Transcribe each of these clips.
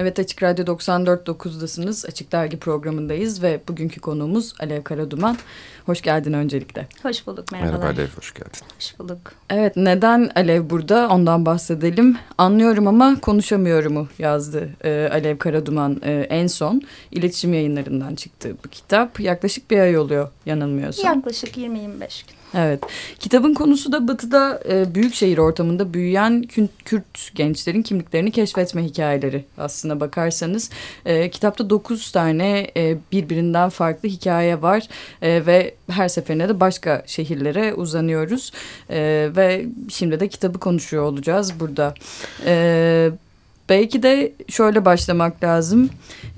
Evet Açık Radyo 94.9'dasınız. Açık Dergi programındayız ve bugünkü konuğumuz Alev Karaduman. Hoş geldin öncelikle. Hoş bulduk merhabalar. Merhaba Alev hoş geldin. Hoş bulduk. Evet neden Alev burada ondan bahsedelim. Anlıyorum ama konuşamıyorumu yazdı e, Alev Karaduman e, en son. iletişim yayınlarından çıktı bu kitap. Yaklaşık bir ay oluyor yanılmıyorsam. Yaklaşık 20-25 gün. Evet. Kitabın konusu da batıda e, büyük şehir ortamında büyüyen Kürt gençlerin kimliklerini keşfetme hikayeleri aslına bakarsanız. E, kitapta dokuz tane e, birbirinden farklı hikaye var e, ve her seferinde de başka şehirlere uzanıyoruz. E, ve şimdi de kitabı konuşuyor olacağız burada. E, belki de şöyle başlamak lazım.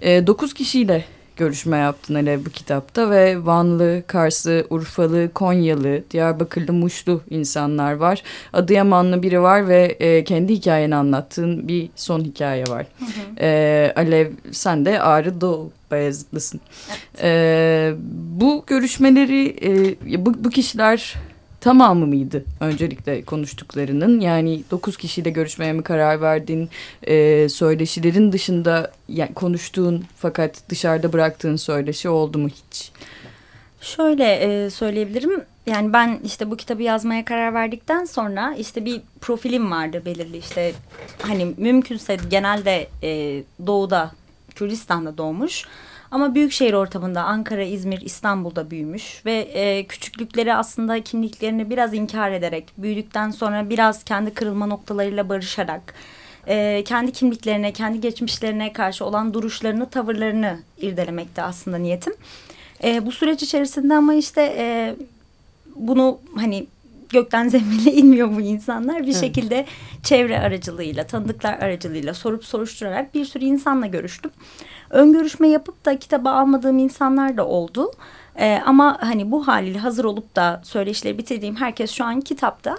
E, kişiyle görüşme yaptın hele bu kitapta ve Vanlı, Karslı, Urfalı, Konyalı, Diyarbakırlı, Muşlu insanlar var. Adıyamanlı biri var ve e, kendi hikayeni anlattığın bir son hikaye var. Hı hı. E, Alev sen de Ağrı Doğu Bayezidlısın. Evet. E, bu görüşmeleri e, bu, bu kişiler tamamı mıydı öncelikle konuştuklarının? Yani dokuz kişiyle görüşmeye mi karar verdin? E, söyleşilerin dışında yani konuştuğun fakat dışarıda bıraktığın söyleşi oldu mu hiç? Şöyle e, söyleyebilirim. Yani ben işte bu kitabı yazmaya karar verdikten sonra işte bir profilim vardı belirli işte hani mümkünse genelde e, doğuda Kürdistan'da doğmuş ama büyük şehir ortamında Ankara, İzmir, İstanbul'da büyümüş ve e, küçüklükleri aslında kimliklerini biraz inkar ederek büyüdükten sonra biraz kendi kırılma noktalarıyla barışarak e, kendi kimliklerine, kendi geçmişlerine karşı olan duruşlarını, tavırlarını irdelemekte aslında niyetim. E, bu süreç içerisinde ama işte e, bunu hani gökten zemine inmiyor bu insanlar. Bir evet. şekilde çevre aracılığıyla, tanıdıklar aracılığıyla sorup soruşturarak bir sürü insanla görüştüm. Ön görüşme yapıp da kitaba almadığım insanlar da oldu. Ee, ama hani bu haliyle hazır olup da söyleşileri bitirdiğim herkes şu an kitapta.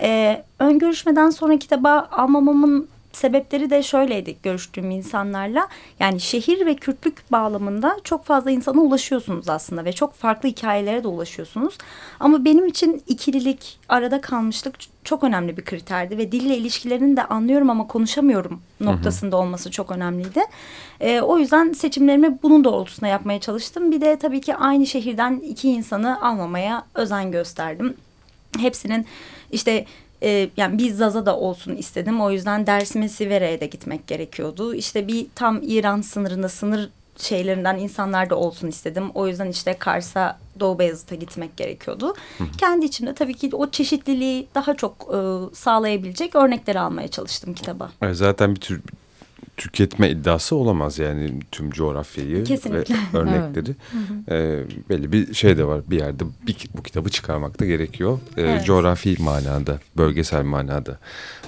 Ee, ön görüşmeden sonra kitaba almamamın sebepleri de şöyleydi görüştüğüm insanlarla. Yani şehir ve Kürtlük bağlamında çok fazla insana ulaşıyorsunuz aslında ve çok farklı hikayelere de ulaşıyorsunuz. Ama benim için ikililik, arada kalmışlık çok önemli bir kriterdi ve dille ilişkilerini de anlıyorum ama konuşamıyorum noktasında olması çok önemliydi. E, o yüzden seçimlerimi bunun doğrultusunda yapmaya çalıştım. Bir de tabii ki aynı şehirden iki insanı almamaya özen gösterdim. Hepsinin işte e, yani bir Zaza da olsun istedim. O yüzden Dersim'e Sivere'ye de gitmek gerekiyordu. İşte bir tam İran sınırında sınır şeylerinden insanlar da olsun istedim. O yüzden işte Kars'a Doğu Beyazıt'a gitmek gerekiyordu. Hı hı. Kendi içimde tabii ki o çeşitliliği daha çok e, sağlayabilecek örnekleri almaya çalıştım kitaba. Evet, zaten bir tür tüketme iddiası olamaz yani tüm coğrafyayı Kesinlikle. ve örnekleri. evet. ee, belli bir şey de var bir yerde bir, bu kitabı çıkarmak da gerekiyor. Ee, evet. Coğrafi manada, bölgesel manada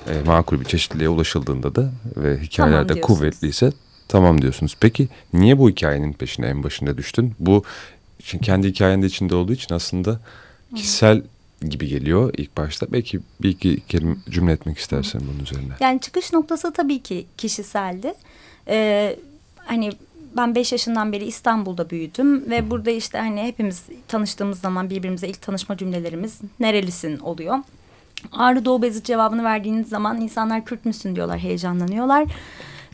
e, makul bir çeşitliliğe ulaşıldığında da ve hikayelerde tamam kuvvetliyse tamam diyorsunuz. Peki niye bu hikayenin peşine en başında düştün? Bu şimdi kendi hikayenin de içinde olduğu için aslında kişisel gibi geliyor ilk başta. Belki bir iki kelime cümle etmek istersen bunun üzerine. Yani çıkış noktası tabii ki kişiseldi. Ee, hani ben beş yaşından beri İstanbul'da büyüdüm ve burada işte hani hepimiz tanıştığımız zaman birbirimize ilk tanışma cümlelerimiz nerelisin oluyor. Ağrı Doğu Bezit cevabını verdiğiniz zaman insanlar Kürt müsün diyorlar, heyecanlanıyorlar.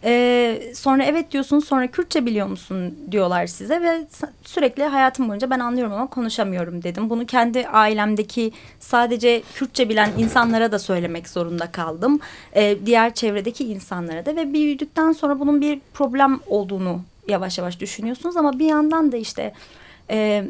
Ee, sonra evet diyorsunuz sonra Kürtçe biliyor musun diyorlar size ve sürekli hayatım boyunca ben anlıyorum ama konuşamıyorum dedim. Bunu kendi ailemdeki sadece Kürtçe bilen insanlara da söylemek zorunda kaldım. Ee, diğer çevredeki insanlara da ve büyüdükten sonra bunun bir problem olduğunu yavaş yavaş düşünüyorsunuz ama bir yandan da işte... E,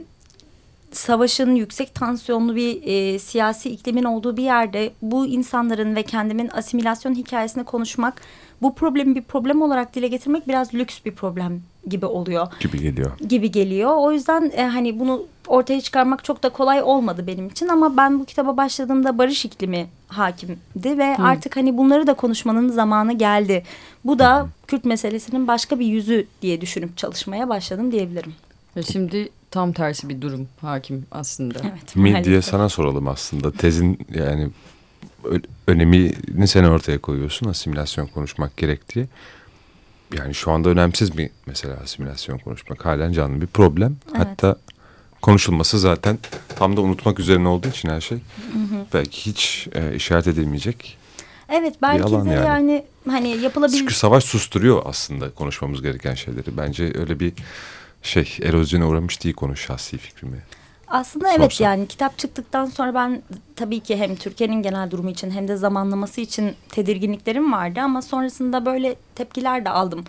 savaşın yüksek tansiyonlu bir e, siyasi iklimin olduğu bir yerde bu insanların ve kendimin asimilasyon hikayesini konuşmak bu problemi bir problem olarak dile getirmek biraz lüks bir problem gibi oluyor. Gibi geliyor. Gibi geliyor. O yüzden e, hani bunu ortaya çıkarmak çok da kolay olmadı benim için ama ben bu kitaba başladığımda barış iklimi hakimdi ve Hı. artık hani bunları da konuşmanın zamanı geldi. Bu da Hı. Kürt meselesinin başka bir yüzü diye düşünüp çalışmaya başladım diyebilirim. Ve şimdi tam tersi bir durum hakim aslında. Evet. Mi diye sana soralım aslında. Tezin yani önemini sen ortaya koyuyorsun asimilasyon konuşmak gerektiği. Yani şu anda önemsiz bir mesela asimilasyon konuşmak. Halen canlı bir problem. Evet. Hatta konuşulması zaten tam da unutmak üzerine olduğu için her şey. Hı hı. Belki hiç e, işaret edilmeyecek. Evet belki alan de yani. yani. hani yapılabilir. Çünkü savaş susturuyor aslında konuşmamız gereken şeyleri. Bence öyle bir şey erozyona uğramış değil konu şahsi fikrimi. Aslında evet Sorsa. yani kitap çıktıktan sonra ben tabii ki hem Türkiye'nin genel durumu için hem de zamanlaması için tedirginliklerim vardı ama sonrasında böyle tepkiler de aldım.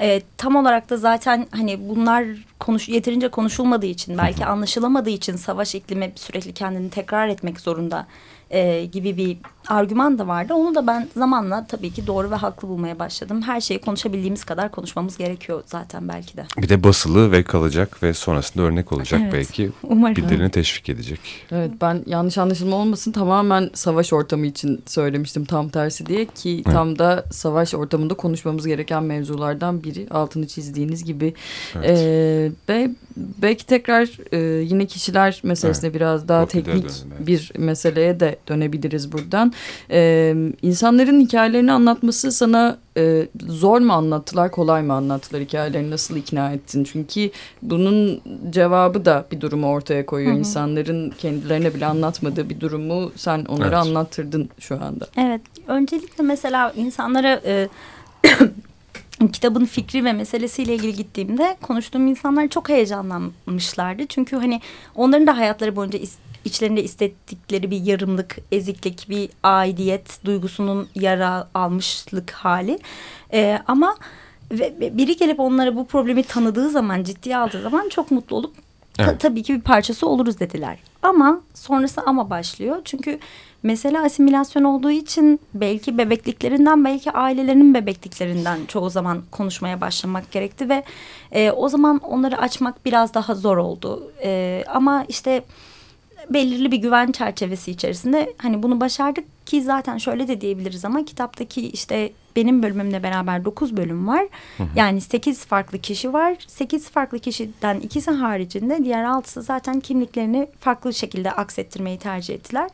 Ee, tam olarak da zaten hani bunlar konuş yeterince konuşulmadığı için belki anlaşılamadığı için savaş iklimi sürekli kendini tekrar etmek zorunda e, gibi bir argüman da vardı. Onu da ben zamanla tabii ki doğru ve haklı bulmaya başladım. Her şeyi konuşabildiğimiz kadar konuşmamız gerekiyor zaten belki de. Bir de basılı ve kalacak ve sonrasında örnek olacak Evet, belki. umarım. Birilerini teşvik edecek. Evet ben yanlış anlaşılma olmasın tamamen savaş ortamı için söylemiştim tam tersi diye ki tam da savaş ortamında konuşmamız gereken mevzulardan biri altını çizdiğiniz gibi. Evet. Ee, ve belki tekrar e, yine kişiler meselesine biraz daha Profilere teknik dönelim, evet. bir meseleye de dönebiliriz buradan. Ee, insanların hikayelerini anlatması sana e, zor mu anlattılar kolay mı anlattılar hikayelerini nasıl ikna ettin? Çünkü bunun cevabı da bir durumu ortaya koyuyor. Hı hı. İnsanların kendilerine bile anlatmadığı bir durumu sen onlara Evet. anlattırdın şu anda. Evet, öncelikle mesela insanlara e, kitabın fikri ve meselesiyle ilgili gittiğimde konuştuğum insanlar çok heyecanlanmışlardı. Çünkü hani onların da hayatları boyunca içlerinde hissettikleri bir yarımlık, eziklik, bir aidiyet duygusunun yara almışlık hali. E, ama ve, biri gelip onlara bu problemi tanıdığı zaman, ciddiye aldığı zaman çok mutlu olup ta- Evet. tabii ki bir parçası oluruz dediler. Ama sonrası ama başlıyor. Çünkü mesele asimilasyon olduğu için belki bebekliklerinden belki ailelerinin bebekliklerinden çoğu zaman konuşmaya başlamak gerekti ve e, o zaman onları açmak biraz daha zor oldu. E, ama işte belirli bir güven çerçevesi içerisinde hani bunu başardık ki zaten şöyle de diyebiliriz ama kitaptaki işte benim bölümümle beraber 9 bölüm var. Yani 8 farklı kişi var. 8 farklı kişiden ikisi haricinde diğer altısı zaten kimliklerini farklı şekilde aksettirmeyi tercih ettiler.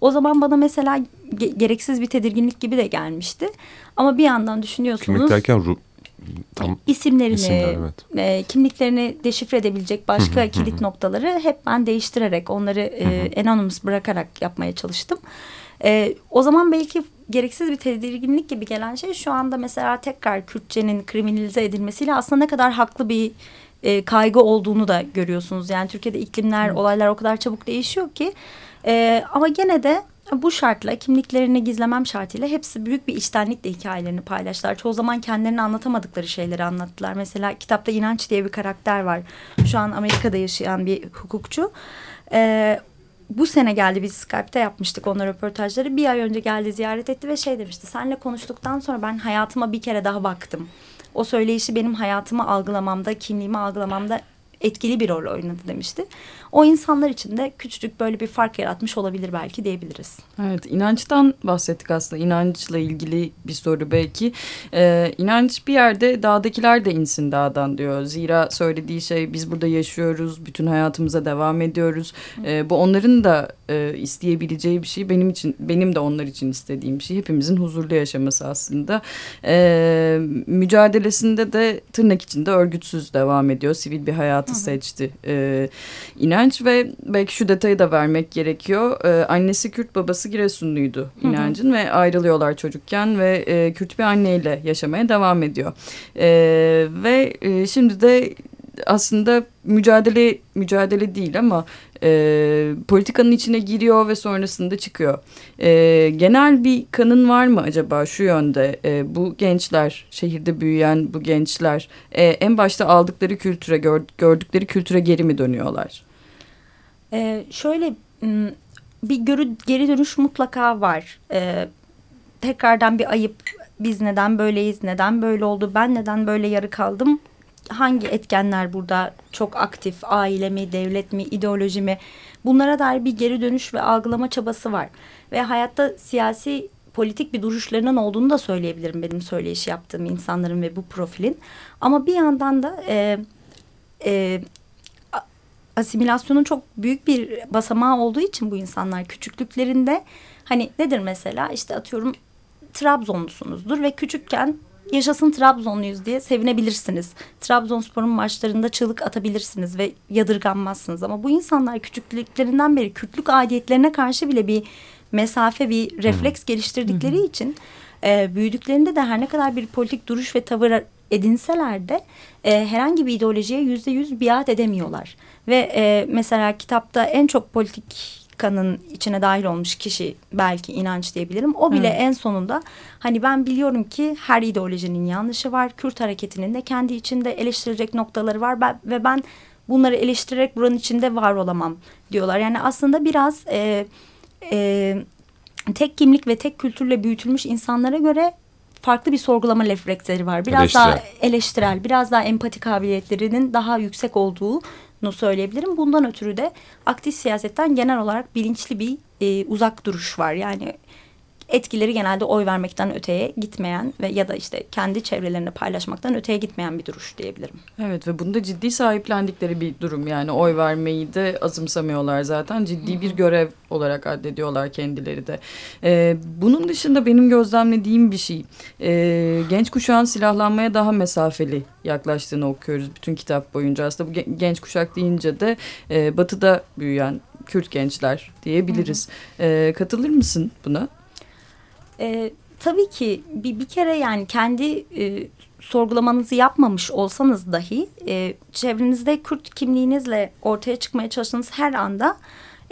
O zaman bana mesela ge- gereksiz bir tedirginlik gibi de gelmişti. Ama bir yandan düşünüyorsunuz Kimlik derken tam isimlerini, İsimler, evet. e, kimliklerini deşifre edebilecek başka kilit noktaları hep ben değiştirerek onları e, anonymous bırakarak yapmaya çalıştım. E, o zaman belki gereksiz bir tedirginlik gibi gelen şey şu anda mesela tekrar Kürtçenin kriminalize edilmesiyle aslında ne kadar haklı bir e, kaygı olduğunu da görüyorsunuz. Yani Türkiye'de iklimler, olaylar o kadar çabuk değişiyor ki. E, ama gene de bu şartla kimliklerini gizlemem şartıyla hepsi büyük bir içtenlikle hikayelerini paylaştılar. Çoğu zaman kendilerini anlatamadıkları şeyleri anlattılar. Mesela kitapta İnanç diye bir karakter var. Şu an Amerika'da yaşayan bir hukukçu. Ee, bu sene geldi biz Skype'te yapmıştık onunla röportajları. Bir ay önce geldi ziyaret etti ve şey demişti. Seninle konuştuktan sonra ben hayatıma bir kere daha baktım. O söyleyişi benim hayatımı algılamamda, kimliğimi algılamamda etkili bir rol oynadı demişti. O insanlar için de küçücük böyle bir fark yaratmış olabilir belki diyebiliriz. Evet inançtan bahsettik aslında inançla ilgili bir soru belki. Ee, inanç bir yerde dağdakiler de insin dağdan diyor. Zira söylediği şey biz burada yaşıyoruz bütün hayatımıza devam ediyoruz. Ee, bu onların da e, isteyebileceği bir şey benim için benim de onlar için istediğim bir şey. Hepimizin huzurlu yaşaması aslında. Ee, mücadelesinde de tırnak içinde örgütsüz devam ediyor. Sivil bir hayatı seçti. Ee, inanç ve belki şu detayı da vermek gerekiyor. Ee, annesi Kürt babası Giresunluydu inancın ve ayrılıyorlar çocukken ve e, Kürt bir anneyle yaşamaya devam ediyor. Ee, ve e, şimdi de aslında mücadele mücadele değil ama e, politikanın içine giriyor ve sonrasında çıkıyor. E, genel bir kanın var mı acaba şu yönde e, bu gençler şehirde büyüyen bu gençler e, en başta aldıkları kültüre gör- gördükleri kültüre geri mi dönüyorlar? Ee, şöyle bir görü, geri dönüş mutlaka var. Ee, tekrardan bir ayıp biz neden böyleyiz, neden böyle oldu, ben neden böyle yarı kaldım? Hangi etkenler burada çok aktif, aile mi, devlet mi, ideoloji mi? Bunlara dair bir geri dönüş ve algılama çabası var. Ve hayatta siyasi politik bir duruşlarının olduğunu da söyleyebilirim benim söyleyiş yaptığım insanların ve bu profilin. Ama bir yandan da e, e, asimilasyonun çok büyük bir basamağı olduğu için bu insanlar küçüklüklerinde hani nedir mesela işte atıyorum Trabzonlusunuzdur ve küçükken yaşasın Trabzonluyuz diye sevinebilirsiniz. Trabzonspor'un maçlarında çığlık atabilirsiniz ve yadırganmazsınız ama bu insanlar küçüklüklerinden beri Kürtlük aidiyetlerine karşı bile bir mesafe bir refleks geliştirdikleri için e, büyüdüklerinde de her ne kadar bir politik duruş ve tavır edinseler de e, herhangi bir ideolojiye yüzde yüz biat edemiyorlar. Ve e, mesela kitapta en çok politikanın içine dahil olmuş kişi belki inanç diyebilirim. O bile evet. en sonunda hani ben biliyorum ki her ideolojinin yanlışı var. Kürt hareketinin de kendi içinde eleştirecek noktaları var ben, ve ben bunları eleştirerek buranın içinde var olamam diyorlar. Yani aslında biraz e, e, tek kimlik ve tek kültürle büyütülmüş insanlara göre farklı bir sorgulama refleksleri var. Biraz eleştirel. daha eleştirel, biraz daha empati kabiliyetlerinin daha yüksek olduğunu söyleyebilirim. Bundan ötürü de aktif siyasetten genel olarak bilinçli bir e, uzak duruş var. Yani etkileri genelde oy vermekten öteye gitmeyen ve ya da işte kendi çevrelerinde paylaşmaktan öteye gitmeyen bir duruş diyebilirim. Evet ve bunda ciddi sahiplendikleri bir durum yani oy vermeyi de azımsamıyorlar zaten ciddi bir görev olarak addediyorlar kendileri de. Ee, bunun dışında benim gözlemlediğim bir şey ee, genç kuşağın silahlanmaya daha mesafeli yaklaştığını okuyoruz bütün kitap boyunca aslında bu genç kuşak deyince de e, batıda büyüyen Kürt gençler diyebiliriz. Hı hı. Ee, katılır mısın buna? E, tabii ki bir, bir kere yani kendi e, sorgulamanızı yapmamış olsanız dahi e, çevrenizde Kürt kimliğinizle ortaya çıkmaya çalıştığınız her anda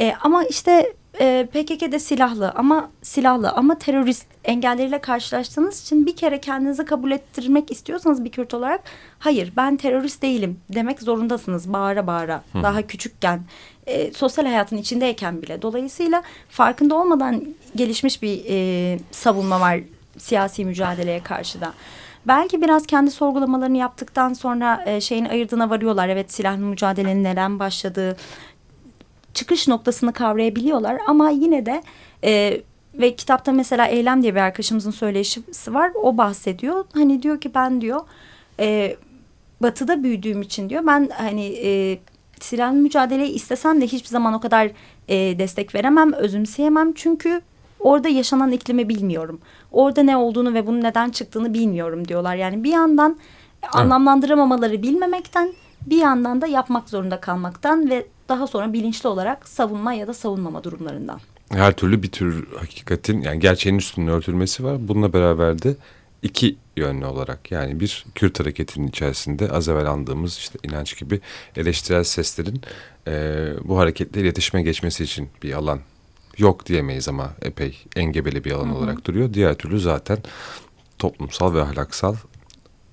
e, ama işte e, PKK'de silahlı ama silahlı ama terörist engelleriyle karşılaştığınız için bir kere kendinizi kabul ettirmek istiyorsanız bir Kürt olarak hayır ben terörist değilim demek zorundasınız bağıra bağıra Hı. daha küçükken e, sosyal hayatın içindeyken bile dolayısıyla farkında olmadan gelişmiş bir e, savunma var siyasi mücadeleye karşı da. Belki biraz kendi sorgulamalarını yaptıktan sonra e, şeyin ayırdığına varıyorlar. Evet silahlı mücadelenin neden başladığı, çıkış noktasını kavrayabiliyorlar ama yine de e, ve kitapta mesela Eylem diye bir arkadaşımızın söyleşisi var. O bahsediyor. Hani diyor ki ben diyor e, batıda büyüdüğüm için diyor ben hani e, silahlı mücadeleyi istesem de hiçbir zaman o kadar e, destek veremem, özümseyemem. Çünkü orada yaşanan iklimi bilmiyorum. Orada ne olduğunu ve bunun neden çıktığını bilmiyorum diyorlar. Yani bir yandan evet. anlamlandıramamaları bilmemekten bir yandan da yapmak zorunda kalmaktan ve daha sonra bilinçli olarak savunma ya da savunmama durumlarından. Her türlü bir tür hakikatin yani gerçeğin üstünde örtülmesi var. Bununla beraber de iki yönlü olarak yani bir Kürt hareketinin içerisinde az evvel andığımız işte inanç gibi eleştirel seslerin e, bu hareketle iletişime geçmesi için bir alan yok diyemeyiz ama epey engebeli bir alan hı hı. olarak duruyor. Diğer türlü zaten toplumsal ve ahlaksal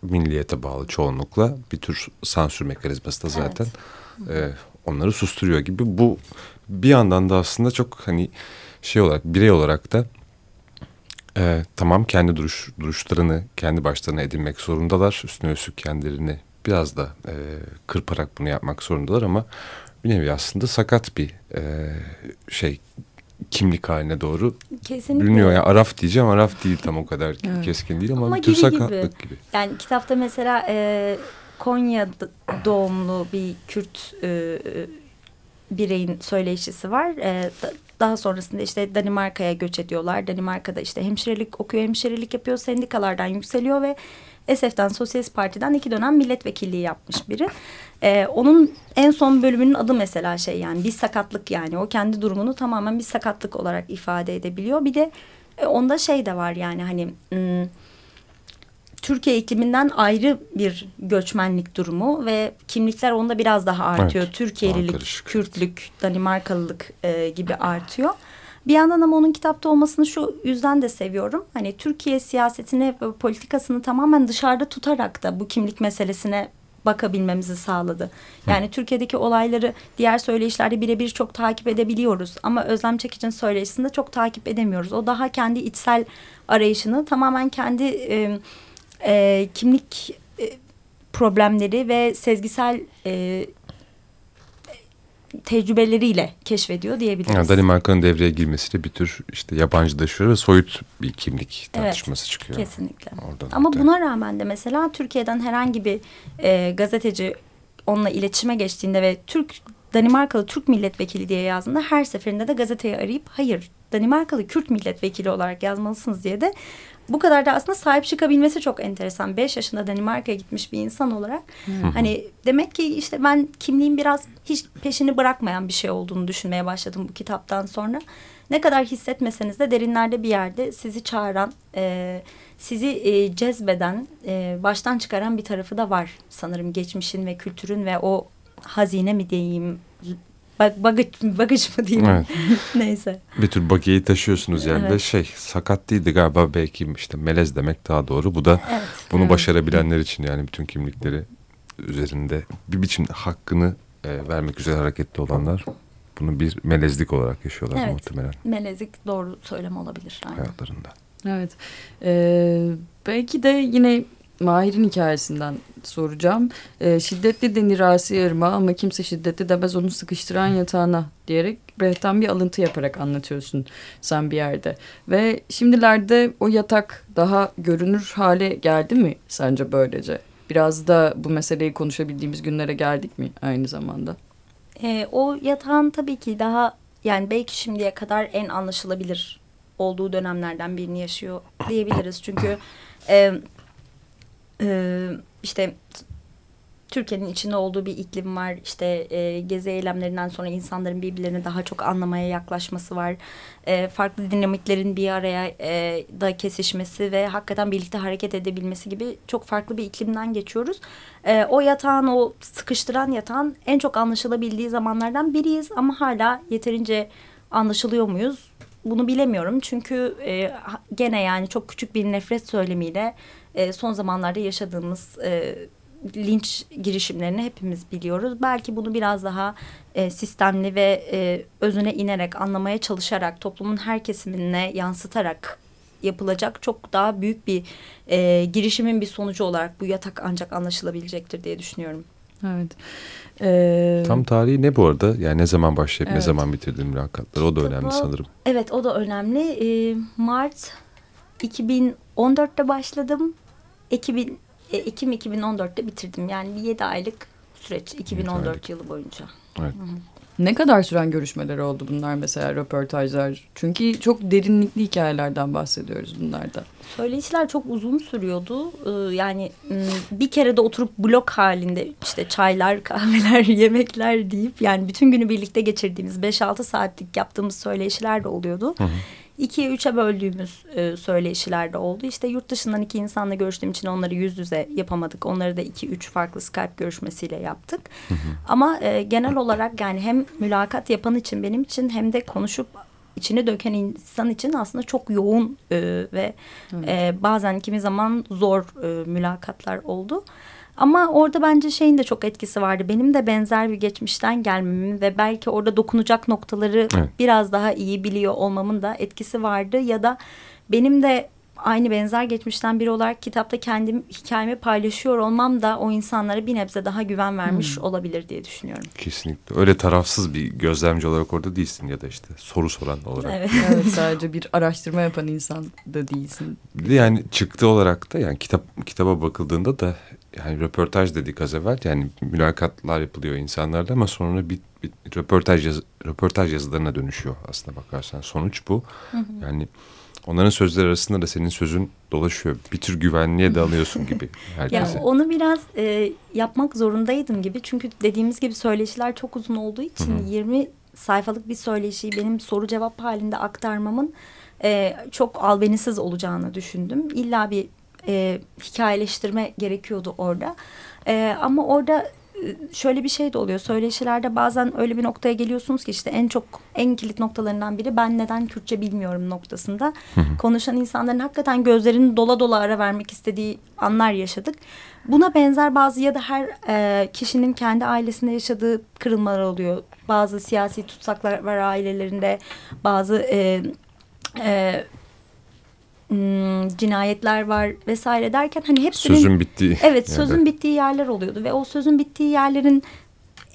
milliyete bağlı çoğunlukla bir tür sansür mekanizması da zaten evet. e, onları susturuyor gibi. Bu bir yandan da aslında çok hani şey olarak birey olarak da e, tamam kendi duruş, duruşlarını kendi başlarına edinmek zorundalar. Üstüne üstlük kendilerini biraz da e, kırparak bunu yapmak zorundalar ama bir nevi aslında sakat bir e, şey kimlik haline doğru Kesinlikle. bürünüyor. Yani Araf diyeceğim Araf değil tam o kadar evet. keskin değil ama, ama bir tür sakatlık gibi. gibi. Yani kitapta mesela e, Konya doğumlu bir Kürt e, bireyin söyleşisi var. E, daha sonrasında işte Danimarka'ya göç ediyorlar. Danimarka'da işte hemşirelik okuyor, hemşirelik yapıyor, sendikalardan yükseliyor ve ESEF'ten Sosyalist Parti'den iki dönem milletvekilliği yapmış biri. Ee, onun en son bölümünün adı mesela şey yani bir sakatlık yani o kendi durumunu tamamen bir sakatlık olarak ifade edebiliyor. Bir de e, onda şey de var yani hani... Hmm, Türkiye ikliminden ayrı bir göçmenlik durumu ve kimlikler onda biraz daha artıyor. Evet, Türkiye'lilik, Kürtlük, Danimarkalılık e, gibi artıyor. Bir yandan ama onun kitapta olmasını şu yüzden de seviyorum. Hani Türkiye siyasetini ve politikasını tamamen dışarıda tutarak da bu kimlik meselesine bakabilmemizi sağladı. Yani Hı. Türkiye'deki olayları diğer söyleyişlerde birebir çok takip edebiliyoruz. Ama Özlem Çekic'in söyleyişinde çok takip edemiyoruz. O daha kendi içsel arayışını tamamen kendi... E, e, kimlik e, problemleri ve sezgisel e, tecrübeleriyle keşfediyor diyebiliriz. Yani Danimarka'nın devreye girmesiyle bir tür işte yabancılaşıyor ve soyut bir kimlik tartışması evet, çıkıyor. Kesinlikle. Oradan Ama buna rağmen de mesela Türkiye'den herhangi bir e, gazeteci onunla iletişime geçtiğinde ve Türk Danimarkalı Türk milletvekili diye yazdığında her seferinde de gazeteyi arayıp hayır Danimarkalı Kürt milletvekili olarak yazmalısınız diye de bu kadar da aslında sahip çıkabilmesi çok enteresan. Beş yaşında Danimarka'ya gitmiş bir insan olarak. Hani demek ki işte ben kimliğin biraz hiç peşini bırakmayan bir şey olduğunu düşünmeye başladım bu kitaptan sonra. Ne kadar hissetmeseniz de derinlerde bir yerde sizi çağıran, e, sizi e, cezbeden, e, baştan çıkaran bir tarafı da var sanırım geçmişin ve kültürün ve o hazine mi diyeyim, bagaj, bagaj mı diyeyim, evet. neyse. Bir tür bagiyi taşıyorsunuz yani evet. ve şey sakat değildi galiba belki işte melez demek daha doğru. Bu da evet. bunu evet. başarabilenler için yani bütün kimlikleri üzerinde bir biçimde hakkını e, vermek üzere hareketli olanlar bunu bir melezlik olarak yaşıyorlar evet, muhtemelen. Melezlik doğru söylem olabilir. Aynen. Hayatlarında. Evet. Ee, belki de yine Mahir'in hikayesinden soracağım. Ee, şiddetli denir Asi Irma ama kimse şiddetli demez onu sıkıştıran yatağına diyerek Brecht'ten bir alıntı yaparak anlatıyorsun sen bir yerde. Ve şimdilerde o yatak daha görünür hale geldi mi sence böylece? Biraz da bu meseleyi konuşabildiğimiz günlere geldik mi aynı zamanda? E, o yatağın tabii ki daha yani belki şimdiye kadar en anlaşılabilir olduğu dönemlerden birini yaşıyor diyebiliriz. Çünkü e, e, işte Türkiye'nin içinde olduğu bir iklim var. İşte e, gezi eylemlerinden sonra insanların birbirlerini daha çok anlamaya yaklaşması var. E, farklı dinamiklerin bir araya e, da kesişmesi ve hakikaten birlikte hareket edebilmesi gibi çok farklı bir iklimden geçiyoruz. E, o yatağın, o sıkıştıran yatağın en çok anlaşılabildiği zamanlardan biriyiz ama hala yeterince anlaşılıyor muyuz? Bunu bilemiyorum çünkü e, gene yani çok küçük bir nefret söylemiyle e, son zamanlarda yaşadığımız e, linç girişimlerini hepimiz biliyoruz. Belki bunu biraz daha e, sistemli ve e, özüne inerek anlamaya çalışarak toplumun her kesimine yansıtarak yapılacak çok daha büyük bir e, girişimin bir sonucu olarak bu yatak ancak anlaşılabilecektir diye düşünüyorum. Evet. Ee, Tam tarihi ne bu arada? Yani ne zaman başlayıp evet. ne zaman bitirdin mülakatları? O da önemli sanırım. Evet o da önemli. Ee, Mart 2014'te başladım. 2000 e, Ekim 2014'te bitirdim. Yani bir 7 aylık süreç 2014 aylık. yılı boyunca. Evet. Hı -hı. Ne kadar süren görüşmeler oldu bunlar mesela röportajlar? Çünkü çok derinlikli hikayelerden bahsediyoruz bunlarda. Söyleşiler çok uzun sürüyordu. Ee, yani bir kere de oturup blok halinde işte çaylar, kahveler, yemekler deyip yani bütün günü birlikte geçirdiğimiz 5-6 saatlik yaptığımız söyleşiler de oluyordu. Hı hı ikiye üçe böldüğümüz e, söyleyişlerde oldu. İşte yurt dışından iki insanla görüştüğüm için onları yüz yüze yapamadık. Onları da iki üç farklı Skype görüşmesiyle yaptık. Hı hı. Ama e, genel olarak yani hem mülakat yapan için benim için hem de konuşup içini döken insan için aslında çok yoğun e, ve e, bazen kimi zaman zor e, mülakatlar oldu. Ama orada bence şeyin de çok etkisi vardı. Benim de benzer bir geçmişten gelmemin ve belki orada dokunacak noktaları evet. biraz daha iyi biliyor olmamın da etkisi vardı. Ya da benim de aynı benzer geçmişten biri olarak kitapta kendim hikayemi paylaşıyor olmam da o insanlara bir nebze daha güven vermiş hmm. olabilir diye düşünüyorum. Kesinlikle. Öyle tarafsız bir gözlemci olarak orada değilsin ya da işte soru soran olarak. Evet, evet sadece bir araştırma yapan insan da değilsin. Yani çıktı olarak da yani kitap kitaba bakıldığında da yani röportaj dedik az evvel yani mülakatlar yapılıyor insanlarla ama sonra bir, bir röportaj yaz, röportaj yazılarına dönüşüyor aslında bakarsan sonuç bu. Hı hı. Yani onların sözleri arasında da senin sözün dolaşıyor. Bir tür güvenliğe de alıyorsun gibi. Ya onu biraz e, yapmak zorundaydım gibi. Çünkü dediğimiz gibi söyleşiler çok uzun olduğu için Hı -hı. 20 sayfalık bir söyleşiyi benim soru cevap halinde aktarmamın e, çok albenisiz olacağını düşündüm. İlla bir e, hikayeleştirme gerekiyordu orada. E, ama orada e, şöyle bir şey de oluyor. Söyleşilerde bazen öyle bir noktaya geliyorsunuz ki işte en çok en kilit noktalarından biri ben neden Kürtçe bilmiyorum noktasında. Konuşan insanların hakikaten gözlerinin dola dola ara vermek istediği anlar yaşadık. Buna benzer bazı ya da her e, kişinin kendi ailesinde yaşadığı kırılmalar oluyor. Bazı siyasi tutsaklar var ailelerinde. Bazı e, e, cinayetler var vesaire derken hani hepsinin sözün bittiği evet sözün bittiği yerler oluyordu ve o sözün bittiği yerlerin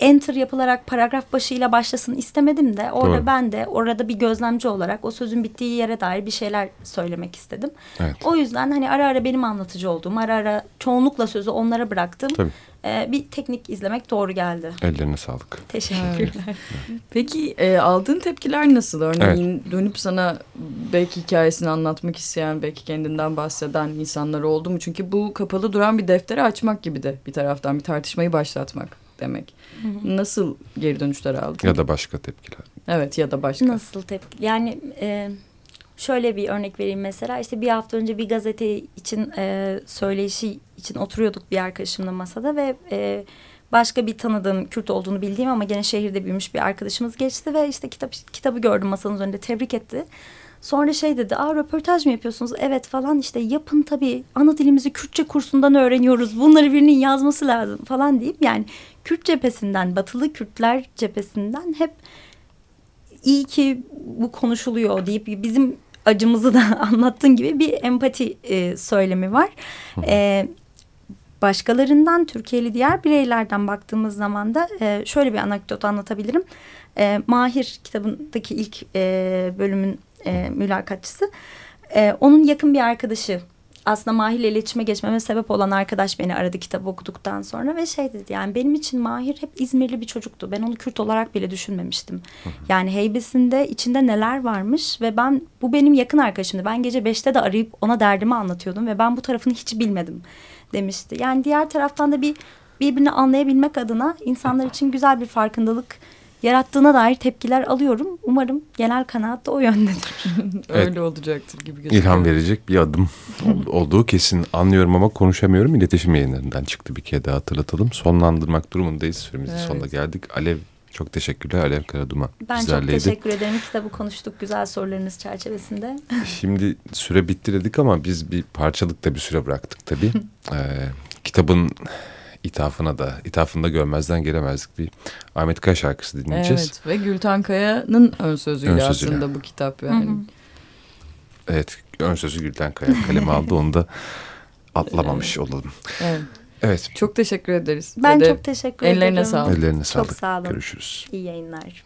enter yapılarak paragraf başıyla başlasın istemedim de orada Doğru. ben de orada bir gözlemci olarak o sözün bittiği yere dair bir şeyler söylemek istedim. Evet. O yüzden hani ara ara benim anlatıcı olduğum, ara ara çoğunlukla sözü onlara bıraktım. Tabii. Ee, bir teknik izlemek doğru geldi. Ellerine sağlık. Teşekkürler. Peki e, aldığın tepkiler nasıl? Örneğin dönüp sana belki hikayesini anlatmak isteyen, belki kendinden bahseden insanlar oldu mu? Çünkü bu kapalı duran bir defteri açmak gibi de bir taraftan bir tartışmayı başlatmak demek. Nasıl geri dönüşler aldın? Ya da başka tepkiler. Evet ya da başka. Nasıl tepki? Yani e, şöyle bir örnek vereyim mesela. işte bir hafta önce bir gazete için e, söyleşi için oturuyorduk bir arkadaşımla masada ve e, başka bir tanıdığım Kürt olduğunu bildiğim ama gene şehirde büyümüş bir arkadaşımız geçti ve işte kitap kitabı gördüm masanın üzerinde tebrik etti. Sonra şey dedi, aa röportaj mı yapıyorsunuz? Evet falan işte yapın tabii ana dilimizi Kürtçe kursundan öğreniyoruz. Bunları birinin yazması lazım falan deyip yani Kürt cephesinden, batılı Kürtler cephesinden hep iyi ki bu konuşuluyor deyip bizim acımızı da anlattığın gibi bir empati e, söylemi var. E, başkalarından Türkiye'li diğer bireylerden baktığımız zaman da e, şöyle bir anekdot anlatabilirim. E, Mahir kitabındaki ilk e, bölümün e, mülakatçısı. E, onun yakın bir arkadaşı aslında Mahir'le iletişime geçmeme sebep olan arkadaş beni aradı kitabı okuduktan sonra ve şey dedi yani benim için Mahir hep İzmirli bir çocuktu. Ben onu Kürt olarak bile düşünmemiştim. Yani heybesinde içinde neler varmış ve ben bu benim yakın arkadaşımdı. Ben gece beşte de arayıp ona derdimi anlatıyordum ve ben bu tarafını hiç bilmedim demişti. Yani diğer taraftan da bir birbirini anlayabilmek adına insanlar için güzel bir farkındalık yarattığına dair tepkiler alıyorum. Umarım genel kanaat da o yöndedir. Öyle Evet. olacaktır gibi gözüküyor. İlham verecek bir adım ol- olduğu kesin. Anlıyorum ama konuşamıyorum. İletişim yayınlarından çıktı bir kere daha hatırlatalım. Sonlandırmak durumundayız. Süremizin Evet. sonuna geldik. Alev çok teşekkürler. Alev Karaduma Ben çok bizlerleydi. teşekkür ederim. Kitabı konuştuk güzel sorularınız çerçevesinde. Şimdi süre bitti dedik ama biz bir parçalık da bir süre bıraktık tabii. ee, kitabın ithafına da, ithafında görmezden gelemezdik bir Ahmet Kaya şarkısı dinleyeceğiz. Evet ve Gülten Kaya'nın ön sözüyle, Ön sözüyle. aslında bu kitap yani. Evet, ön sözü Gülten Kaya kaleme aldı. Onu da atlamamış olalım. Evet. Evet, Çok teşekkür ederiz. Ben Ve de çok teşekkür ellerine ederim. sağlık. ellerine Çok sağlık. sağ olun. Görüşürüz. İyi yayınlar.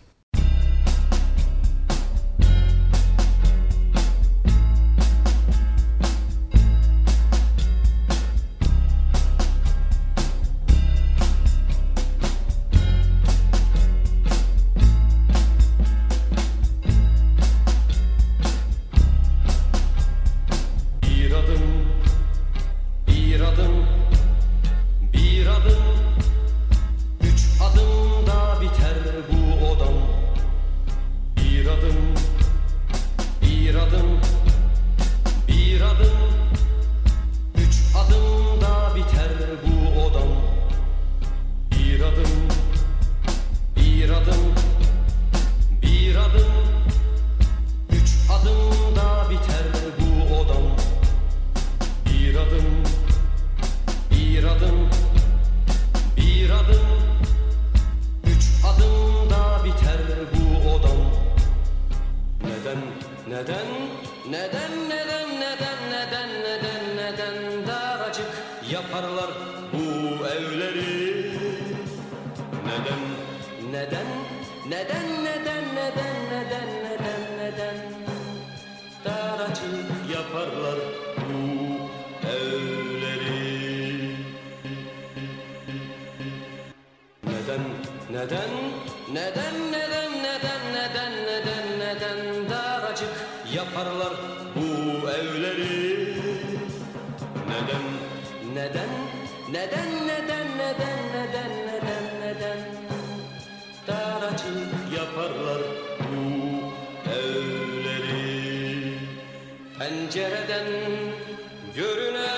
Yaparlar bu evleri? Neden, neden, neden, neden, neden, neden, neden, neden daracık yaparlar bu evleri? Pencereden görünen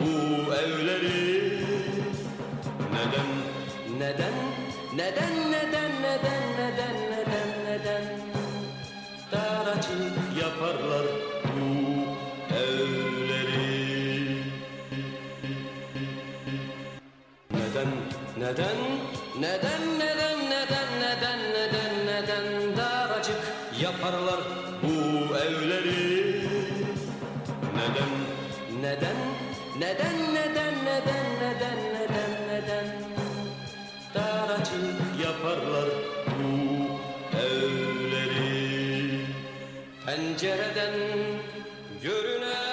bu evleri Neden, neden, neden, neden, neden, neden, neden, neden Daracık yaparlar bu evleri Neden, neden, neden, neden, neden, neden, neden, neden Daracık yaparlar bu evleri Neden, neden, neden, neden, neden, neden, neden, neden daracık yaparlar bu evleri? Pencereden görünen